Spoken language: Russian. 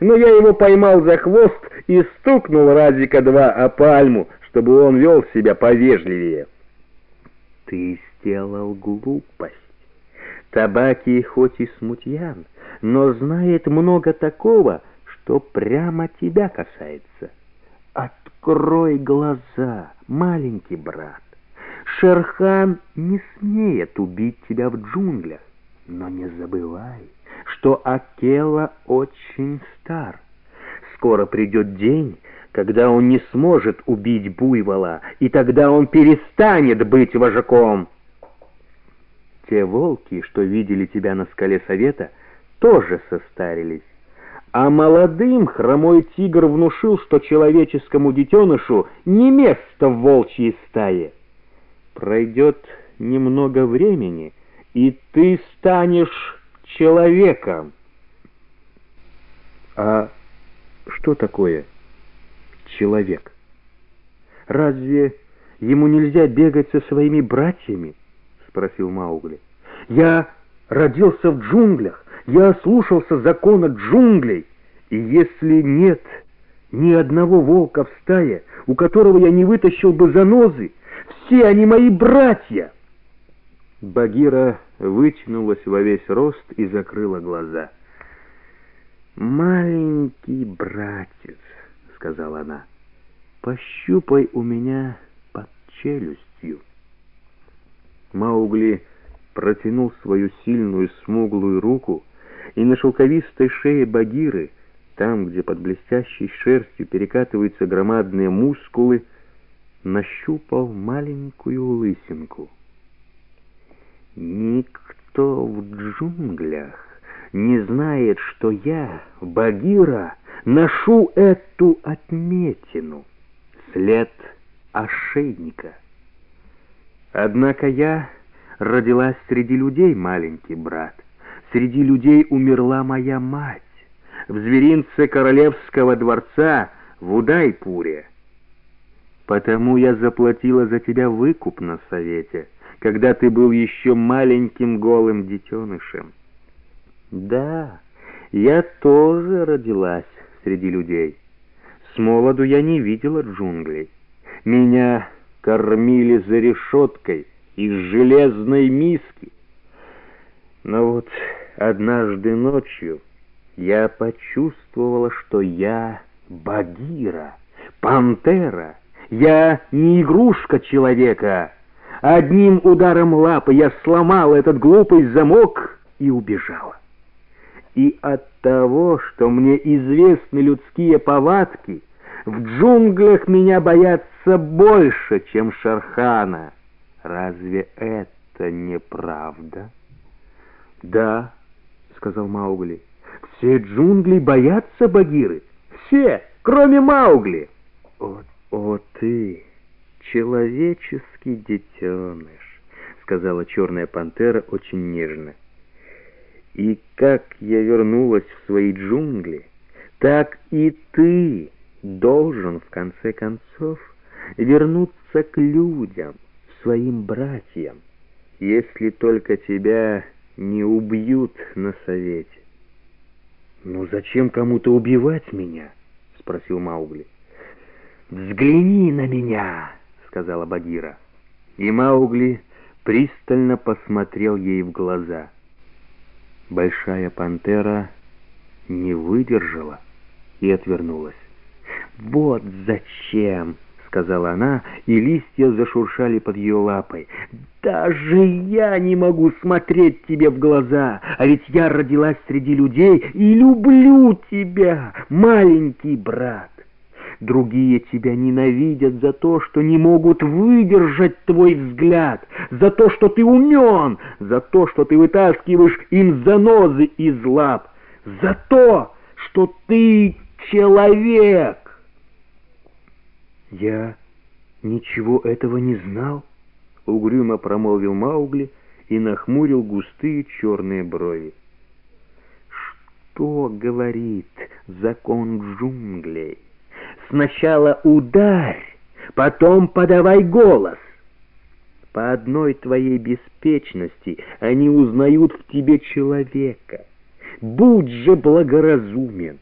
но я его поймал за хвост и стукнул разика два о пальму, чтобы он вел себя повежливее. Ты сделал глупость. Табаки хоть и смутьян, но знает много такого, что прямо тебя касается. Открой глаза, маленький брат. Шерхан не смеет убить тебя в джунглях, но не забывай, что Акела очень стар. Скоро придет день, когда он не сможет убить буйвола, и тогда он перестанет быть вожаком. Те волки, что видели тебя на скале совета, тоже состарились. А молодым хромой тигр внушил, что человеческому детенышу не место в волчьей стае. Пройдет немного времени, и ты станешь человеком. А что такое человек? Разве ему нельзя бегать со своими братьями? спросил Маугли. Я родился в джунглях, я слушался закона джунглей, и если нет ни одного волка в стае, у которого я не вытащил бы занозы, все они мои братья. Багира вытянулась во весь рост и закрыла глаза. «Маленький братец», — сказала она, — «пощупай у меня под челюстью». Маугли протянул свою сильную смуглую руку, и на шелковистой шее Багиры, там, где под блестящей шерстью перекатываются громадные мускулы, нащупал маленькую лысинку. Никто в джунглях не знает, что я, Багира, ношу эту отметину, след ошейника. Однако я родилась среди людей, маленький брат. Среди людей умерла моя мать. В зверинце королевского дворца в Удайпуре. Потому я заплатила за тебя выкуп на совете, когда ты был еще маленьким голым детенышем. Да, я тоже родилась среди людей. С молоду я не видела джунглей. Меня кормили за решеткой из железной миски. Но вот однажды ночью я почувствовала, что я Багира, пантера. Я не игрушка человека. Одним ударом лапы я сломала этот глупый замок и убежала. И от того, что мне известны людские повадки, в джунглях меня боятся больше, чем Шархана. Разве это не правда? Да, сказал Маугли. Все джунгли боятся Багиры. Все, кроме Маугли. О, о ты, человеческий детеныш, сказала черная пантера очень нежно. И как я вернулась в свои джунгли, так и ты должен, в конце концов, вернуться к людям, своим братьям, если только тебя не убьют на совете. «Ну зачем кому-то убивать меня?» — спросил Маугли. «Взгляни на меня!» — сказала Багира. И Маугли пристально посмотрел ей в глаза. Большая пантера не выдержала и отвернулась. «Вот зачем!» — сказала она, и листья зашуршали под ее лапой. «Даже я не могу смотреть тебе в глаза, а ведь я родилась среди людей и люблю тебя, маленький брат. Другие тебя ненавидят за то, что не могут выдержать твой взгляд, за то, что ты умен, за то, что ты вытаскиваешь им занозы из лап, за то, что ты человек». «Я ничего этого не знал», — угрюмо промолвил Маугли и нахмурил густые черные брови. «Что говорит закон джунглей? Сначала ударь, потом подавай голос. По одной твоей беспечности они узнают в тебе человека. Будь же благоразумен».